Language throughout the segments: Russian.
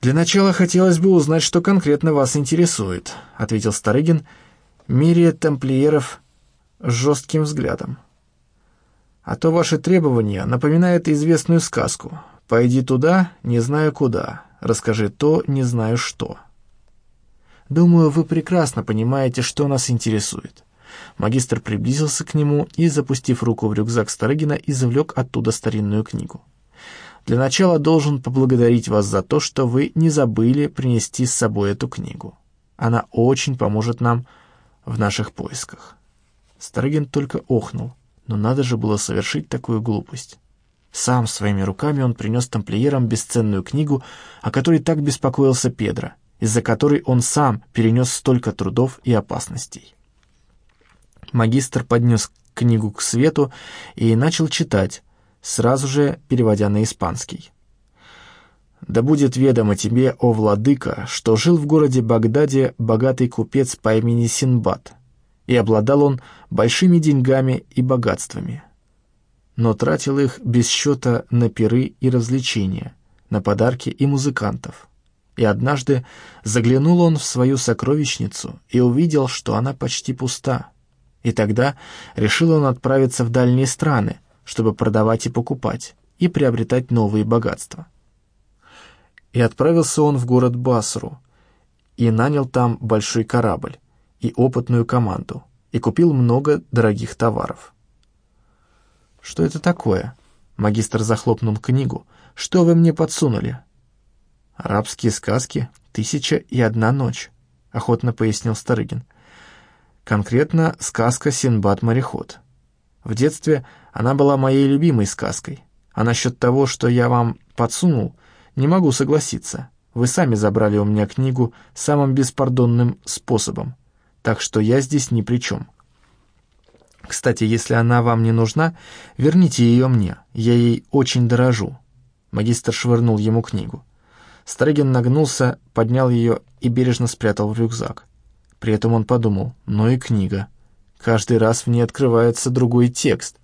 «Для начала хотелось бы узнать, что конкретно вас интересует», — ответил Старыгин, меряя тамплиеров жестким взглядом. «А то ваши требования напоминают известную сказку. Пойди туда, не знаю куда, расскажи то, не знаю что». «Думаю, вы прекрасно понимаете, что нас интересует». Магистр приблизился к нему и, запустив руку в рюкзак Старыгина, извлек оттуда старинную книгу. Для начала должен поблагодарить вас за то, что вы не забыли принести с собой эту книгу. Она очень поможет нам в наших поисках». Старыгин только охнул, но надо же было совершить такую глупость. Сам своими руками он принес тамплиерам бесценную книгу, о которой так беспокоился Педро, из-за которой он сам перенес столько трудов и опасностей. Магистр поднес книгу к свету и начал читать, сразу же переводя на испанский. «Да будет ведомо тебе, о владыка, что жил в городе Багдаде богатый купец по имени Синбад, и обладал он большими деньгами и богатствами, но тратил их без счета на пиры и развлечения, на подарки и музыкантов. И однажды заглянул он в свою сокровищницу и увидел, что она почти пуста. И тогда решил он отправиться в дальние страны, чтобы продавать и покупать, и приобретать новые богатства. И отправился он в город Басру, и нанял там большой корабль и опытную команду, и купил много дорогих товаров. «Что это такое?» Магистр захлопнул книгу. «Что вы мне подсунули?» «Арабские сказки. Тысяча и одна ночь», — охотно пояснил Старыгин. «Конкретно сказка «Синбад-мореход». В детстве она была моей любимой сказкой. А насчет того, что я вам подсунул, не могу согласиться. Вы сами забрали у меня книгу самым беспардонным способом, так что я здесь ни при чем. Кстати, если она вам не нужна, верните ее мне, я ей очень дорожу». Магистр швырнул ему книгу. Старыгин нагнулся, поднял ее и бережно спрятал в рюкзак. При этом он подумал, ну и книга. Каждый раз в ней открывается другой текст.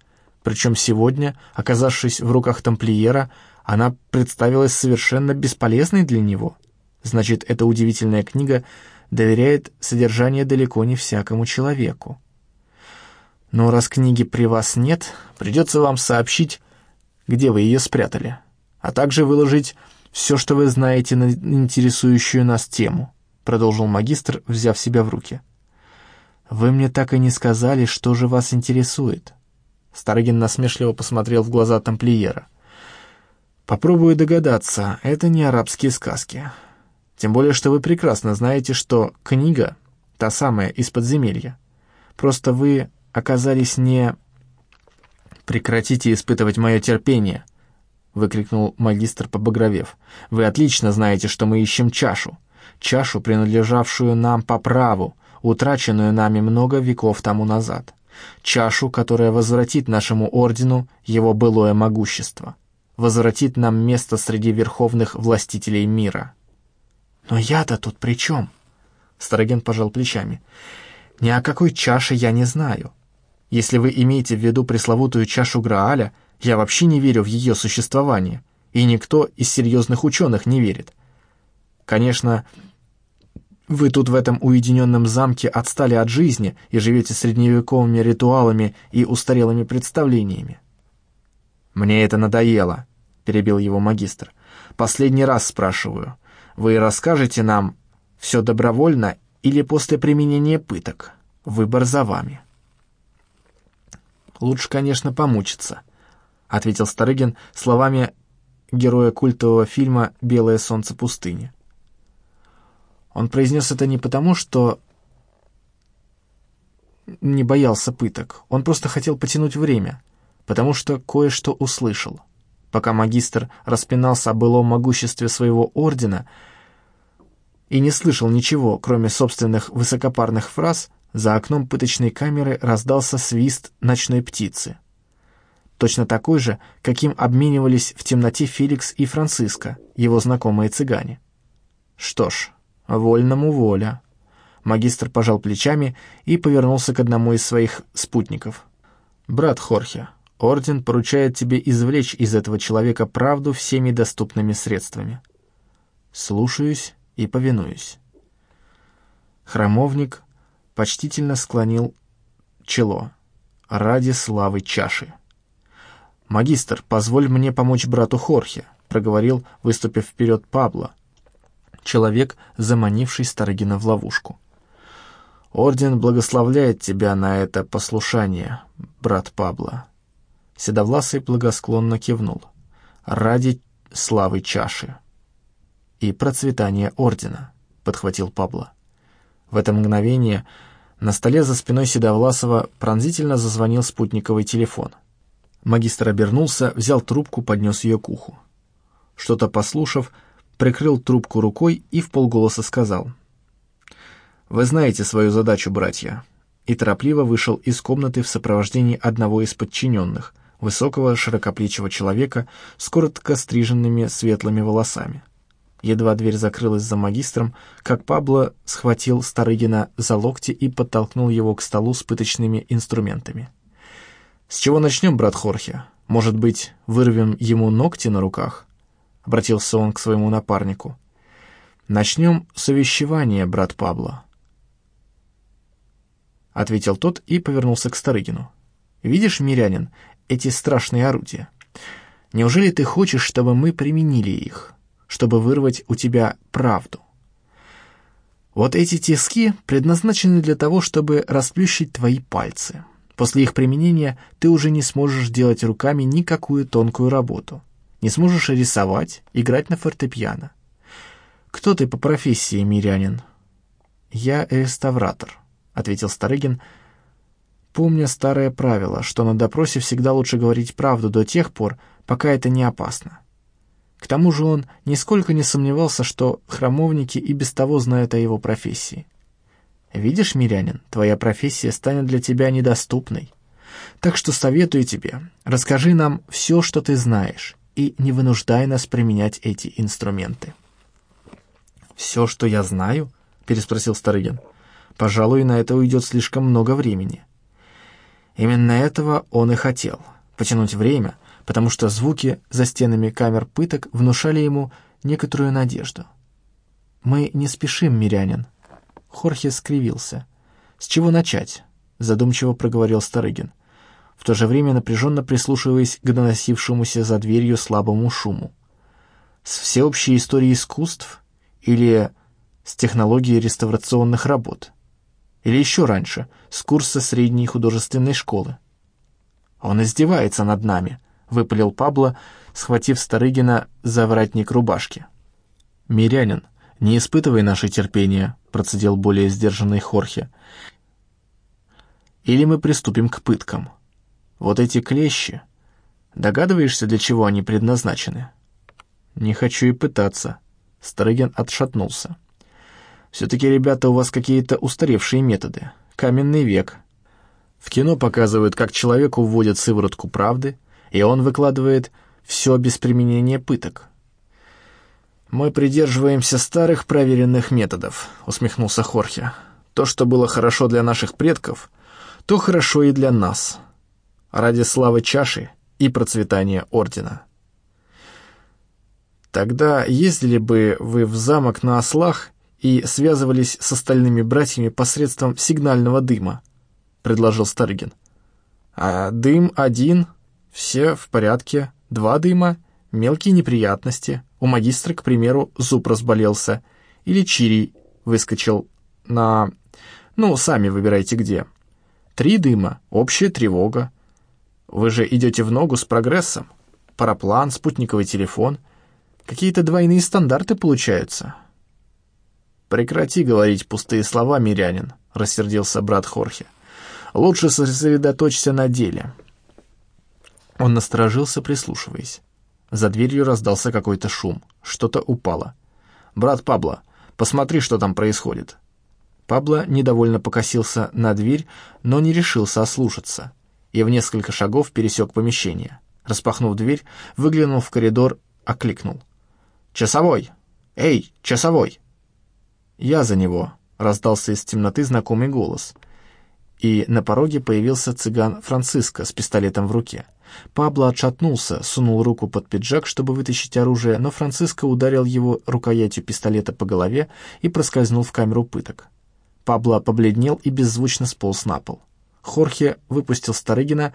Причем сегодня, оказавшись в руках тамплиера, она представилась совершенно бесполезной для него. Значит, эта удивительная книга доверяет содержание далеко не всякому человеку. Но раз книги при вас нет, придется вам сообщить, где вы ее спрятали, а также выложить все, что вы знаете на интересующую нас тему», продолжил магистр, взяв себя в руки. «Вы мне так и не сказали, что же вас интересует». Старыгин насмешливо посмотрел в глаза тамплиера. «Попробую догадаться, это не арабские сказки. Тем более, что вы прекрасно знаете, что книга — та самая из подземелья. Просто вы оказались не...» «Прекратите испытывать мое терпение!» — выкрикнул магистр, побагровев. «Вы отлично знаете, что мы ищем чашу. Чашу, принадлежавшую нам по праву, утраченную нами много веков тому назад. Чашу, которая возвратит нашему ордену его былое могущество. Возвратит нам место среди верховных властителей мира». «Но я-то тут при чем?» Староген пожал плечами. «Ни о какой чаше я не знаю. Если вы имеете в виду пресловутую чашу Грааля, я вообще не верю в ее существование, и никто из серьезных ученых не верит. Конечно, вы тут в этом уединенном замке отстали от жизни и живете средневековыми ритуалами и устарелыми представлениями. «Мне это надоело», — перебил его магистр. «Последний раз спрашиваю. Вы расскажете нам все добровольно или после применения пыток? Выбор за вами». Лучше, конечно, помучиться», — ответил Старыгин словами героя культового фильма «Белое солнце пустыни». Он произнес это не потому, что не боялся пыток, он просто хотел потянуть время, потому что кое-что услышал. Пока магистр распинался о былом могуществе своего ордена и не слышал ничего, кроме собственных высокопарных фраз, за окном пыточной камеры раздался свист ночной птицы. Точно такой же, каким обменивались в темноте Феликс и Франциско, его знакомые цыгане. Что ж, вольному воля. Магистр пожал плечами и повернулся к одному из своих спутников. «Брат Хорхе, Орден поручает тебе извлечь из этого человека правду всеми доступными средствами». Слушаюсь и повинуюсь. Храмовник почтительно склонил чело ради славы чаши. «Магистр, позволь мне помочь брату Хорхе», — проговорил, выступив вперед Пабло, человек, заманивший Старыгина в ловушку. «Орден благословляет тебя на это послушание, брат Пабло». Седовласый благосклонно кивнул. «Ради славы чаши» и процветания ордена», — подхватил Пабло. В это мгновение на столе за спиной Седовласова пронзительно зазвонил спутниковый телефон. Магистр обернулся, взял трубку, поднес ее к уху. Что-то послушав, прикрыл трубку рукой и в полголоса сказал. «Вы знаете свою задачу, братья», и торопливо вышел из комнаты в сопровождении одного из подчиненных, высокого широкоплечего человека с коротко стриженными светлыми волосами. Едва дверь закрылась за магистром, как Пабло схватил Старыгина за локти и подтолкнул его к столу с пыточными инструментами. «С чего начнем, брат Хорхе? Может быть, вырвем ему ногти на руках?» — обратился он к своему напарнику. «Начнем с увещевания, брат Пабло», — ответил тот и повернулся к Старыгину. «Видишь, мирянин, эти страшные орудия? Неужели ты хочешь, чтобы мы применили их?» чтобы вырвать у тебя правду. Вот эти тиски предназначены для того, чтобы расплющить твои пальцы. После их применения ты уже не сможешь делать руками никакую тонкую работу. Не сможешь рисовать, играть на фортепиано. Кто ты по профессии, мирянин? Я реставратор, ответил Старыгин, помня старое правило, что на допросе всегда лучше говорить правду до тех пор, пока это не опасно. К тому же он нисколько не сомневался, что храмовники и без того знают о его профессии. «Видишь, мирянин, твоя профессия станет для тебя недоступной. Так что советую тебе, расскажи нам все, что ты знаешь, и не вынуждай нас применять эти инструменты». «Все, что я знаю?» — переспросил Старыгин. «Пожалуй, на это уйдет слишком много времени». Именно этого он и хотел — потянуть время — потому что звуки за стенами камер пыток внушали ему некоторую надежду. «Мы не спешим, мирянин». Хорхе скривился. «С чего начать?» — задумчиво проговорил Старыгин, в то же время напряженно прислушиваясь к доносившемуся за дверью слабому шуму. «С всеобщей истории искусств? Или с технологией реставрационных работ? Или еще раньше, с курса средней художественной школы?» «Он издевается над нами», — выпалил Пабло, схватив Старыгина за воротник рубашки. «Мирянин, не испытывай наше терпение», — процедил более сдержанный Хорхе. «Или мы приступим к пыткам. Вот эти клещи. Догадываешься, для чего они предназначены?» «Не хочу и пытаться», — Старыгин отшатнулся. «Все-таки, ребята, у вас какие-то устаревшие методы. Каменный век. В кино показывают, как человеку вводят сыворотку правды, и он выкладывает все без применения пыток. «Мы придерживаемся старых проверенных методов», — усмехнулся Хорхе. «То, что было хорошо для наших предков, то хорошо и для нас. Ради славы чаши и процветания ордена». «Тогда ездили бы вы в замок на ослах и связывались с остальными братьями посредством сигнального дыма», — предложил Старыгин. «А дым один все в порядке, два дыма, мелкие неприятности. У магистра, к примеру, зуб разболелся. Или чирий выскочил на... Ну, сами выбирайте где. Три дыма, общая тревога. Вы же идете в ногу с прогрессом. Параплан, спутниковый телефон. Какие-то двойные стандарты получаются. «Прекрати говорить пустые слова, мирянин», — рассердился брат Хорхе. «Лучше сосредоточься на деле». Он насторожился, прислушиваясь. За дверью раздался какой-то шум. Что-то упало. «Брат Пабло, посмотри, что там происходит». Пабло недовольно покосился на дверь, но не решился ослушаться, и в несколько шагов пересек помещение. Распахнув дверь, выглянул в коридор, окликнул. «Часовой! Эй, часовой!» «Я за него!» — раздался из темноты знакомый голос. и на пороге появился цыган Франциско с пистолетом в руке. Пабло отшатнулся, сунул руку под пиджак, чтобы вытащить оружие, но Франциско ударил его рукоятью пистолета по голове и проскользнул в камеру пыток. Пабло побледнел и беззвучно сполз на пол. Хорхе выпустил Старыгина,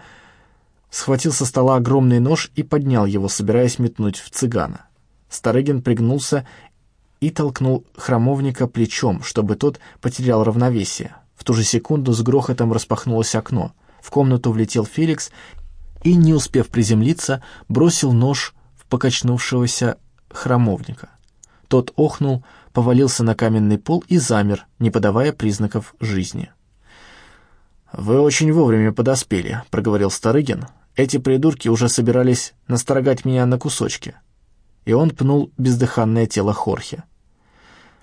схватил со стола огромный нож и поднял его, собираясь метнуть в цыгана. Старыгин пригнулся и толкнул храмовника плечом, чтобы тот потерял равновесие. В ту же секунду с грохотом распахнулось окно. В комнату влетел Феликс и, не успев приземлиться, бросил нож в покачнувшегося храмовника. Тот охнул, повалился на каменный пол и замер, не подавая признаков жизни. «Вы очень вовремя подоспели», — проговорил Старыгин. «Эти придурки уже собирались насторогать меня на кусочки». И он пнул бездыханное тело Хорхе.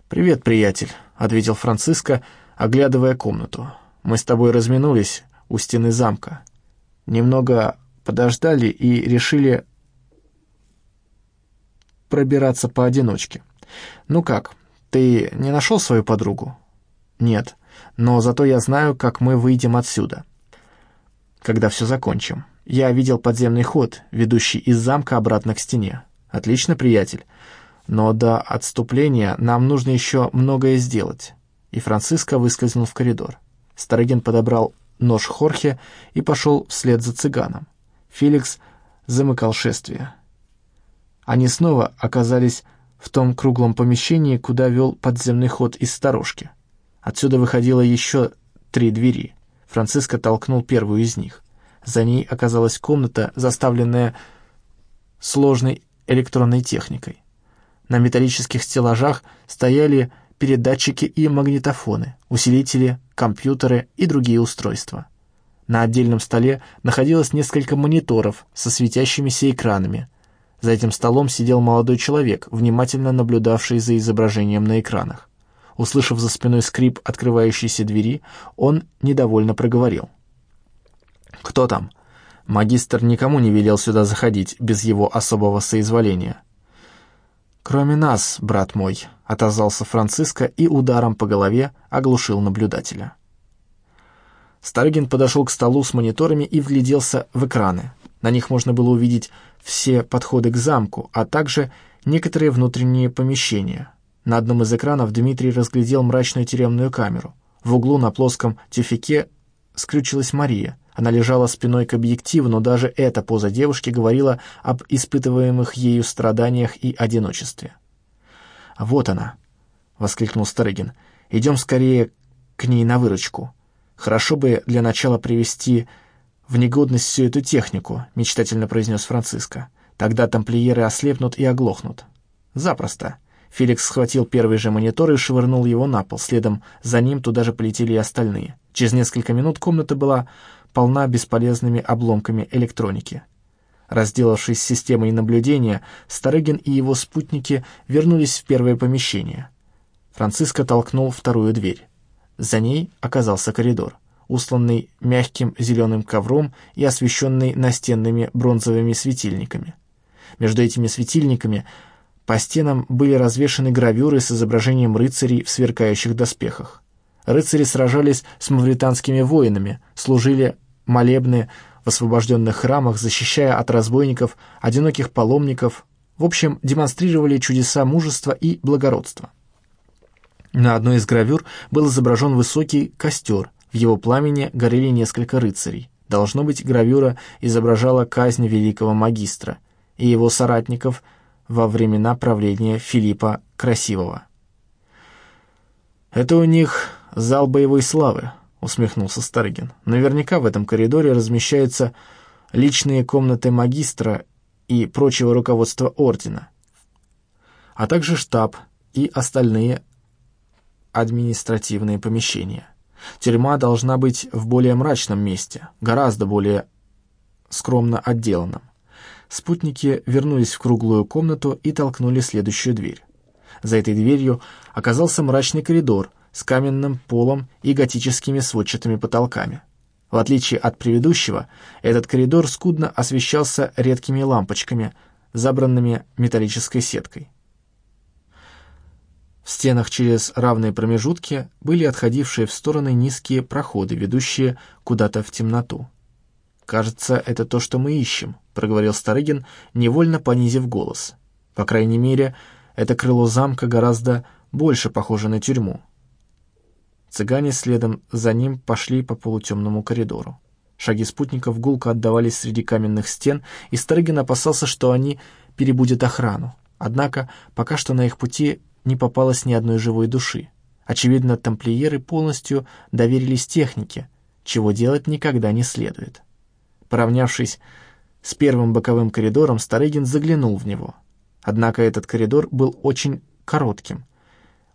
«Привет, приятель», — ответил Франциско, оглядывая комнату. «Мы с тобой разминулись у стены замка. Немного подождали и решили пробираться поодиночке. Ну как, ты не нашел свою подругу? Нет, но зато я знаю, как мы выйдем отсюда. Когда все закончим. Я видел подземный ход, ведущий из замка обратно к стене. Отлично, приятель. Но до отступления нам нужно еще многое сделать. И Франциско выскользнул в коридор. Старыгин подобрал нож Хорхе и пошел вслед за цыганом. Феликс замыкал шествие. Они снова оказались в том круглом помещении, куда вел подземный ход из сторожки. Отсюда выходило еще три двери. Франциско толкнул первую из них. За ней оказалась комната, заставленная сложной электронной техникой. На металлических стеллажах стояли передатчики и магнитофоны, усилители, компьютеры и другие устройства. На отдельном столе находилось несколько мониторов со светящимися экранами. За этим столом сидел молодой человек, внимательно наблюдавший за изображением на экранах. Услышав за спиной скрип открывающейся двери, он недовольно проговорил. «Кто там?» Магистр никому не велел сюда заходить без его особого соизволения. «Кроме нас, брат мой», — отозвался Франциско и ударом по голове оглушил наблюдателя. Старыгин подошел к столу с мониторами и вгляделся в экраны. На них можно было увидеть все подходы к замку, а также некоторые внутренние помещения. На одном из экранов Дмитрий разглядел мрачную тюремную камеру. В углу на плоском тюфике скрючилась Мария. Она лежала спиной к объективу, но даже эта поза девушки говорила об испытываемых ею страданиях и одиночестве. «Вот она!» — воскликнул Старыгин. «Идем скорее к ней на выручку». «Хорошо бы для начала привести в негодность всю эту технику», — мечтательно произнес Франциско. «Тогда тамплиеры ослепнут и оглохнут». «Запросто». Феликс схватил первый же монитор и швырнул его на пол. Следом за ним туда же полетели и остальные. Через несколько минут комната была полна бесполезными обломками электроники. Разделавшись с системой наблюдения, Старыгин и его спутники вернулись в первое помещение. Франциско толкнул вторую дверь. За ней оказался коридор, усланный мягким зеленым ковром и освещенный настенными бронзовыми светильниками. Между этими светильниками по стенам были развешаны гравюры с изображением рыцарей в сверкающих доспехах. Рыцари сражались с мавританскими воинами, служили молебны в освобожденных храмах, защищая от разбойников, одиноких паломников, в общем, демонстрировали чудеса мужества и благородства. На одной из гравюр был изображен высокий костер, в его пламени горели несколько рыцарей. Должно быть, гравюра изображала казнь великого магистра и его соратников во времена правления Филиппа Красивого. «Это у них зал боевой славы», — усмехнулся Старыгин. «Наверняка в этом коридоре размещаются личные комнаты магистра и прочего руководства ордена, а также штаб и остальные административные помещения. Тюрьма должна быть в более мрачном месте, гораздо более скромно отделанном. Спутники вернулись в круглую комнату и толкнули следующую дверь. За этой дверью оказался мрачный коридор с каменным полом и готическими сводчатыми потолками. В отличие от предыдущего, этот коридор скудно освещался редкими лампочками, забранными металлической сеткой. В стенах через равные промежутки были отходившие в стороны низкие проходы, ведущие куда-то в темноту. «Кажется, это то, что мы ищем», — проговорил Старыгин, невольно понизив голос. «По крайней мере, это крыло замка гораздо больше похоже на тюрьму». Цыгане следом за ним пошли по полутемному коридору. Шаги спутников гулко отдавались среди каменных стен, и Старыгин опасался, что они перебудят охрану. Однако пока что на их пути не попалось ни одной живой души. Очевидно, тамплиеры полностью доверились технике, чего делать никогда не следует. Поравнявшись с первым боковым коридором, Старыгин заглянул в него. Однако этот коридор был очень коротким.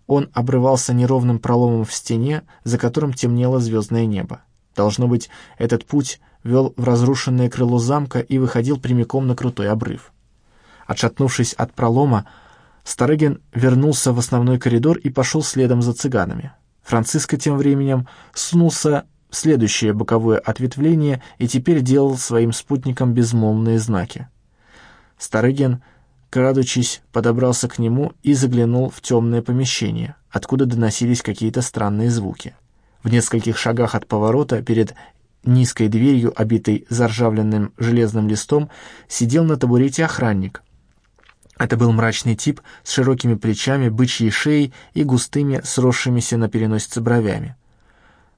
Он обрывался неровным проломом в стене, за которым темнело звездное небо. Должно быть, этот путь вел в разрушенное крыло замка и выходил прямиком на крутой обрыв. Отшатнувшись от пролома, Старыгин вернулся в основной коридор и пошел следом за цыганами. Франциско тем временем сунулся следующее боковое ответвление и теперь делал своим спутникам безмолвные знаки. Старыгин, крадучись, подобрался к нему и заглянул в темное помещение, откуда доносились какие-то странные звуки. В нескольких шагах от поворота перед низкой дверью, обитой заржавленным железным листом, сидел на табурете охранник — это был мрачный тип с широкими плечами, бычьей шеей и густыми, сросшимися на переносице бровями.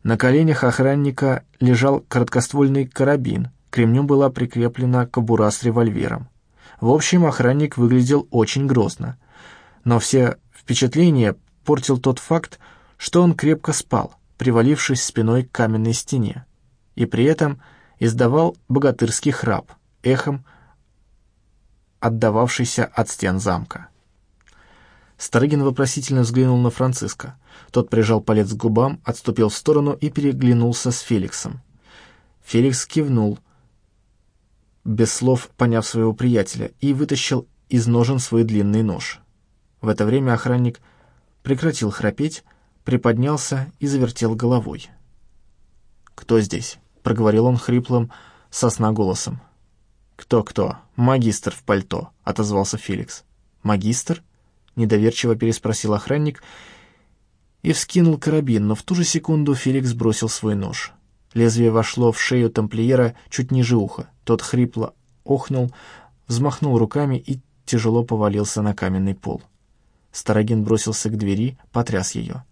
На коленях охранника лежал короткоствольный карабин, к ремню была прикреплена кобура с револьвером. В общем, охранник выглядел очень грозно. Но все впечатления портил тот факт, что он крепко спал, привалившись спиной к каменной стене, и при этом издавал богатырский храп, эхом отдававшийся от стен замка. Старыгин вопросительно взглянул на Франциска. Тот прижал палец к губам, отступил в сторону и переглянулся с Феликсом. Феликс кивнул, без слов поняв своего приятеля, и вытащил из ножен свой длинный нож. В это время охранник прекратил храпеть, приподнялся и завертел головой. «Кто здесь?» — проговорил он хриплым сосна голосом. «Кто-кто? Магистр в пальто», — отозвался Феликс. «Магистр?» — недоверчиво переспросил охранник и вскинул карабин, но в ту же секунду Феликс бросил свой нож. Лезвие вошло в шею тамплиера чуть ниже уха. Тот хрипло охнул, взмахнул руками и тяжело повалился на каменный пол. Старогин бросился к двери, потряс ее.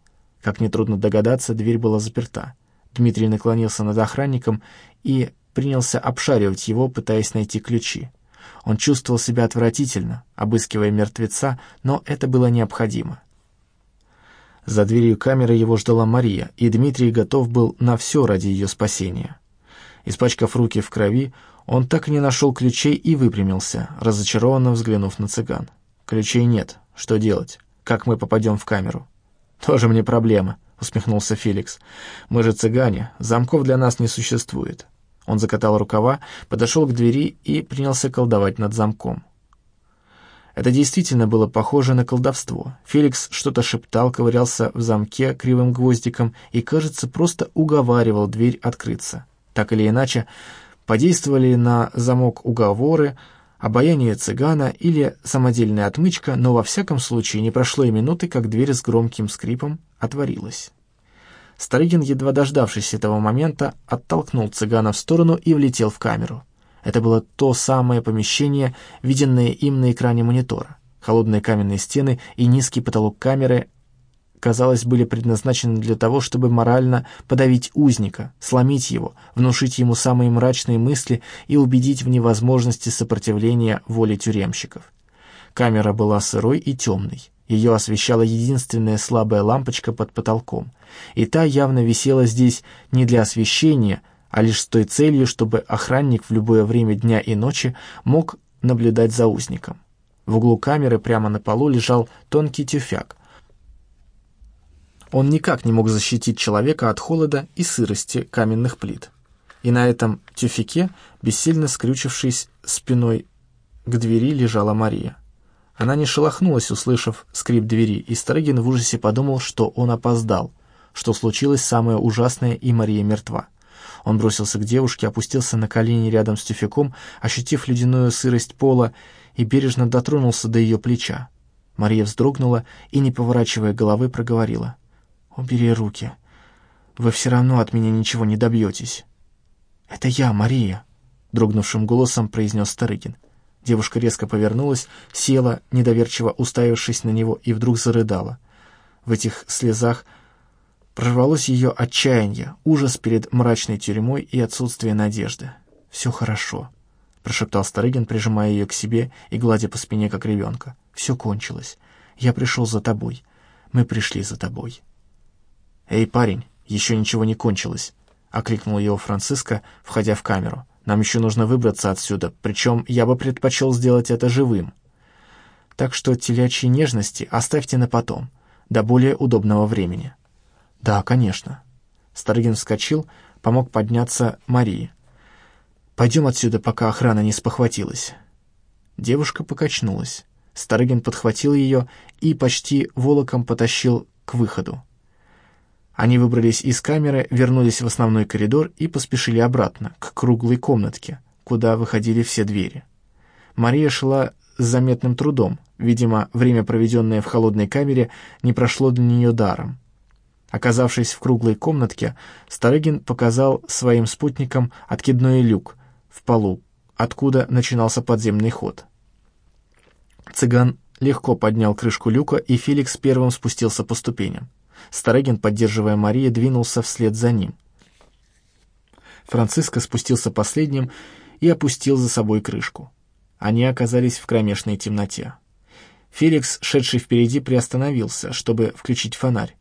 Как нетрудно догадаться, дверь была заперта. Дмитрий наклонился над охранником и принялся обшаривать его, пытаясь найти ключи. Он чувствовал себя отвратительно, обыскивая мертвеца, но это было необходимо. За дверью камеры его ждала Мария, и Дмитрий готов был на все ради ее спасения. Испачкав руки в крови, он так и не нашел ключей и выпрямился, разочарованно взглянув на цыган. «Ключей нет. Что делать? Как мы попадем в камеру?» «Тоже мне проблема», — усмехнулся Феликс. «Мы же цыгане, замков для нас не существует. Он закатал рукава, подошел к двери и принялся колдовать над замком. Это действительно было похоже на колдовство. Феликс что-то шептал, ковырялся в замке кривым гвоздиком и, кажется, просто уговаривал дверь открыться. Так или иначе, подействовали на замок уговоры, обаяние цыгана или самодельная отмычка, но во всяком случае не прошло и минуты, как дверь с громким скрипом отворилась. Старыгин, едва дождавшись этого момента, оттолкнул цыгана в сторону и влетел в камеру. Это было то самое помещение, виденное им на экране монитора. Холодные каменные стены и низкий потолок камеры, казалось, были предназначены для того, чтобы морально подавить узника, сломить его, внушить ему самые мрачные мысли и убедить в невозможности сопротивления воле тюремщиков. Камера была сырой и темной. Ее освещала единственная слабая лампочка под потолком, и та явно висела здесь не для освещения, а лишь с той целью, чтобы охранник в любое время дня и ночи мог наблюдать за узником. В углу камеры прямо на полу лежал тонкий тюфяк. Он никак не мог защитить человека от холода и сырости каменных плит. И на этом тюфяке, бессильно скрючившись спиной к двери, лежала Мария. Она не шелохнулась, услышав скрип двери, и Старыгин в ужасе подумал, что он опоздал, что случилось самое ужасное, и Мария мертва. Он бросился к девушке, опустился на колени рядом с тюфяком, ощутив ледяную сырость пола, и бережно дотронулся до ее плеча. Мария вздрогнула и, не поворачивая головы, проговорила. «Убери руки. Вы все равно от меня ничего не добьетесь». «Это я, Мария», — дрогнувшим голосом произнес Старыгин. Девушка резко повернулась, села, недоверчиво уставившись на него, и вдруг зарыдала. В этих слезах прорвалось ее отчаяние, ужас перед мрачной тюрьмой и отсутствие надежды. «Все хорошо», — прошептал Старыгин, прижимая ее к себе и гладя по спине, как ребенка. «Все кончилось. Я пришел за тобой. Мы пришли за тобой». «Эй, парень, еще ничего не кончилось», — окликнул его Франциско, входя в камеру. «Нам еще нужно выбраться отсюда, причем я бы предпочел сделать это живым. Так что телячьи нежности оставьте на потом, до более удобного времени». «Да, конечно». Старыгин вскочил, помог подняться Марии. «Пойдем отсюда, пока охрана не спохватилась». Девушка покачнулась. Старыгин подхватил ее и почти волоком потащил к выходу. Они выбрались из камеры, вернулись в основной коридор и поспешили обратно, к круглой комнатке, куда выходили все двери. Мария шла с заметным трудом. Видимо, время, проведенное в холодной камере, не прошло для нее даром. Оказавшись в круглой комнатке, Старыгин показал своим спутникам откидной люк в полу, откуда начинался подземный ход. Цыган легко поднял крышку люка, и Феликс первым спустился по ступеням. Старыгин, поддерживая Марию, двинулся вслед за ним. Франциско спустился последним и опустил за собой крышку. Они оказались в кромешной темноте. Феликс, шедший впереди, приостановился, чтобы включить фонарь.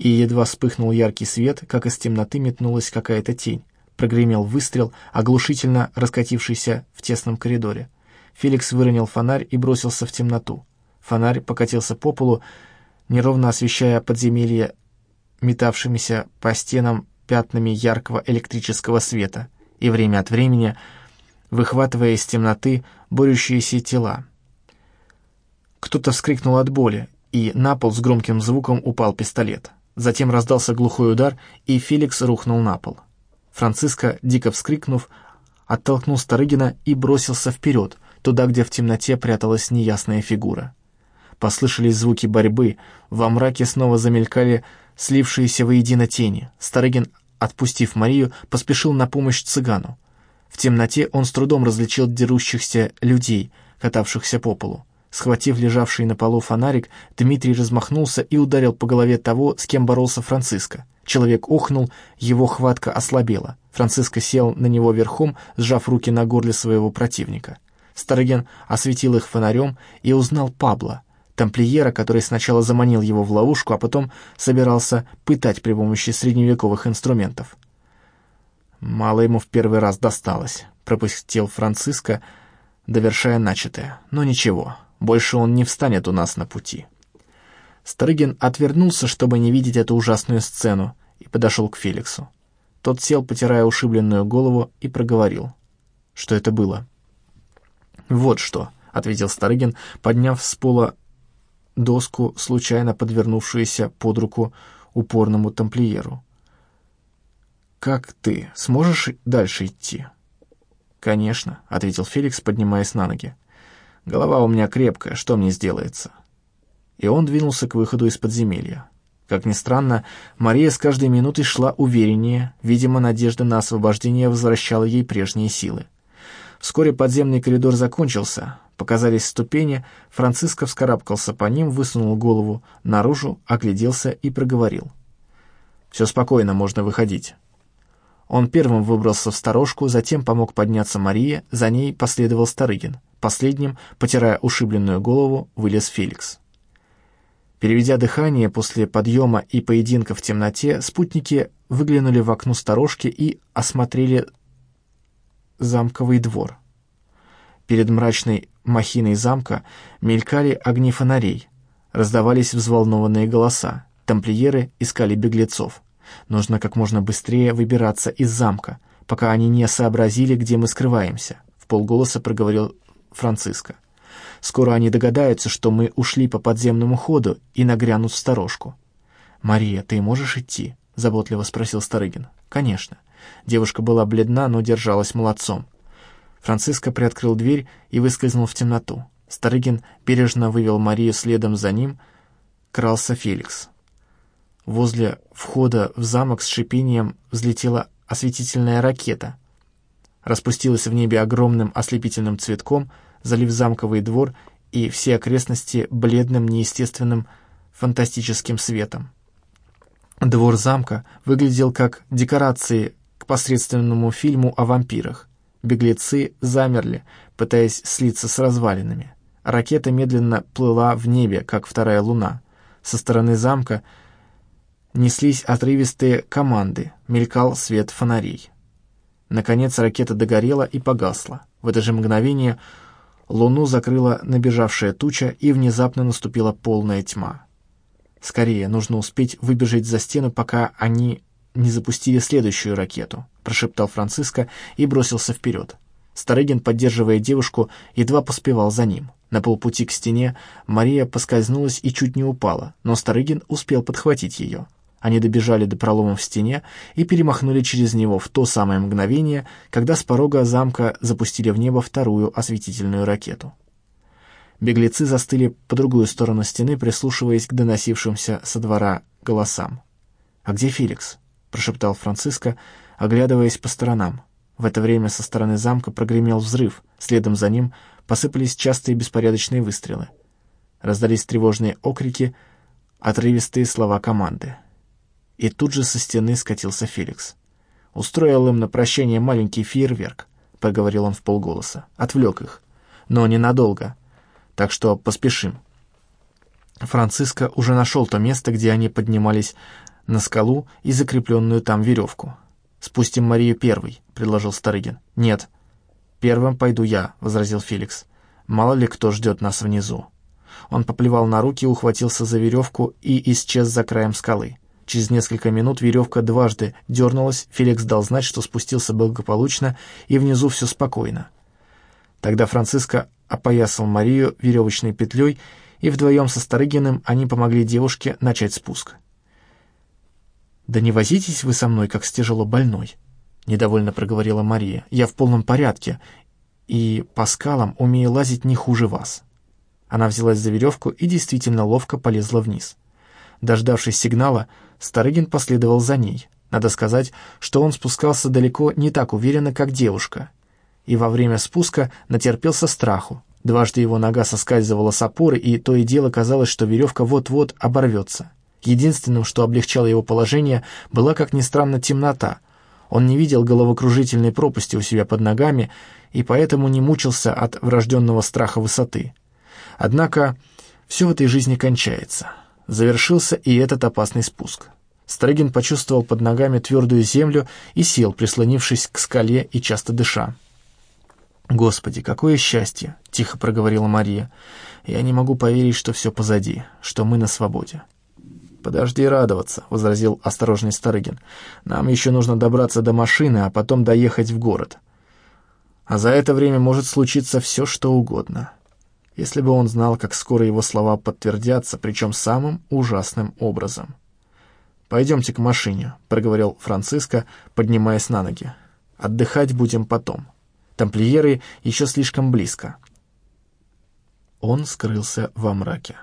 И едва вспыхнул яркий свет, как из темноты метнулась какая-то тень. Прогремел выстрел, оглушительно раскатившийся в тесном коридоре. Феликс выронил фонарь и бросился в темноту. Фонарь покатился по полу, неровно освещая подземелье метавшимися по стенам пятнами яркого электрического света и время от времени выхватывая из темноты борющиеся тела. Кто-то вскрикнул от боли, и на пол с громким звуком упал пистолет. Затем раздался глухой удар, и Феликс рухнул на пол. Франциско, дико вскрикнув, оттолкнул Старыгина и бросился вперед, туда, где в темноте пряталась неясная фигура. Послышались звуки борьбы, во мраке снова замелькали слившиеся воедино тени. Старыгин, отпустив Марию, поспешил на помощь цыгану. В темноте он с трудом различил дерущихся людей, катавшихся по полу. Схватив лежавший на полу фонарик, Дмитрий размахнулся и ударил по голове того, с кем боролся Франциско. Человек охнул, его хватка ослабела. Франциско сел на него верхом, сжав руки на горле своего противника. Староген осветил их фонарем и узнал Пабло, тамплиера, который сначала заманил его в ловушку, а потом собирался пытать при помощи средневековых инструментов. Мало ему в первый раз досталось, пропустил Франциско, довершая начатое. Но ничего, больше он не встанет у нас на пути. Стрыгин отвернулся, чтобы не видеть эту ужасную сцену, и подошел к Феликсу. Тот сел, потирая ушибленную голову, и проговорил. Что это было? «Вот что», — ответил Старыгин, подняв с пола доску, случайно подвернувшуюся под руку упорному тамплиеру. «Как ты? Сможешь дальше идти?» «Конечно», — ответил Феликс, поднимаясь на ноги. «Голова у меня крепкая, что мне сделается?» И он двинулся к выходу из подземелья. Как ни странно, Мария с каждой минутой шла увереннее, видимо, надежда на освобождение возвращала ей прежние силы. Вскоре подземный коридор закончился, показались ступени, Франциско вскарабкался по ним, высунул голову наружу, огляделся и проговорил. «Все спокойно, можно выходить». Он первым выбрался в сторожку, затем помог подняться Мария, за ней последовал Старыгин. Последним, потирая ушибленную голову, вылез Феликс. Переведя дыхание после подъема и поединка в темноте, спутники выглянули в окно сторожки и осмотрели замковый двор. Перед мрачной махиной замка мелькали огни фонарей, раздавались взволнованные голоса. Тамплиеры искали беглецов. Нужно как можно быстрее выбираться из замка, пока они не сообразили, где мы скрываемся», — в полголоса проговорил Франциско. «Скоро они догадаются, что мы ушли по подземному ходу и нагрянут в сторожку». «Мария, ты можешь идти?» — заботливо спросил Старыгин. «Конечно». Девушка была бледна, но держалась молодцом. Франциско приоткрыл дверь и выскользнул в темноту. Старыгин бережно вывел Марию следом за ним, крался Феликс. Возле входа в замок с шипением взлетела осветительная ракета. Распустилась в небе огромным ослепительным цветком, залив замковый двор и все окрестности бледным, неестественным, фантастическим светом. Двор замка выглядел как декорации к посредственному фильму о вампирах. Беглецы замерли, пытаясь слиться с развалинами. Ракета медленно плыла в небе, как вторая луна. Со стороны замка неслись отрывистые команды, мелькал свет фонарей. Наконец ракета догорела и погасла. В это же мгновение луну закрыла набежавшая туча, и внезапно наступила полная тьма. «Скорее, нужно успеть выбежать за стену, пока они не запустили следующую ракету», прошептал Франциско и бросился вперед. Старыгин, поддерживая девушку, едва поспевал за ним. На полпути к стене Мария поскользнулась и чуть не упала, но Старыгин успел подхватить ее. Они добежали до пролома в стене и перемахнули через него в то самое мгновение, когда с порога замка запустили в небо вторую осветительную ракету. Беглецы застыли по другую сторону стены, прислушиваясь к доносившимся со двора голосам. «А где Феликс?» — прошептал Франциско, оглядываясь по сторонам. В это время со стороны замка прогремел взрыв, следом за ним посыпались частые беспорядочные выстрелы. Раздались тревожные окрики, отрывистые слова команды — и тут же со стены скатился Феликс. «Устроил им на прощание маленький фейерверк», — проговорил он в полголоса. «Отвлек их. Но ненадолго. Так что поспешим». Франциско уже нашел то место, где они поднимались на скалу и закрепленную там веревку. «Спустим Марию первой», — предложил Старыгин. «Нет». «Первым пойду я», — возразил Феликс. «Мало ли кто ждет нас внизу». Он поплевал на руки, ухватился за веревку и исчез за краем скалы. Через несколько минут веревка дважды дернулась, Феликс дал знать, что спустился благополучно, и внизу все спокойно. Тогда Франциско опоясал Марию веревочной петлей, и вдвоем со Старыгиным они помогли девушке начать спуск. «Да не возитесь вы со мной, как с тяжело больной», — недовольно проговорила Мария. «Я в полном порядке, и по скалам умею лазить не хуже вас». Она взялась за веревку и действительно ловко полезла вниз. Дождавшись сигнала, Старыгин последовал за ней. Надо сказать, что он спускался далеко не так уверенно, как девушка. И во время спуска натерпелся страху. Дважды его нога соскальзывала с опоры, и то и дело казалось, что веревка вот-вот оборвется. Единственным, что облегчало его положение, была, как ни странно, темнота. Он не видел головокружительной пропасти у себя под ногами и поэтому не мучился от врожденного страха высоты. Однако все в этой жизни кончается. Завершился и этот опасный спуск. Строгин почувствовал под ногами твердую землю и сел, прислонившись к скале и часто дыша. «Господи, какое счастье!» — тихо проговорила Мария. «Я не могу поверить, что все позади, что мы на свободе». «Подожди радоваться», — возразил осторожный Старыгин. «Нам еще нужно добраться до машины, а потом доехать в город. А за это время может случиться все, что угодно если бы он знал, как скоро его слова подтвердятся, причем самым ужасным образом. «Пойдемте к машине», — проговорил Франциско, поднимаясь на ноги. «Отдыхать будем потом. Тамплиеры еще слишком близко». Он скрылся во мраке.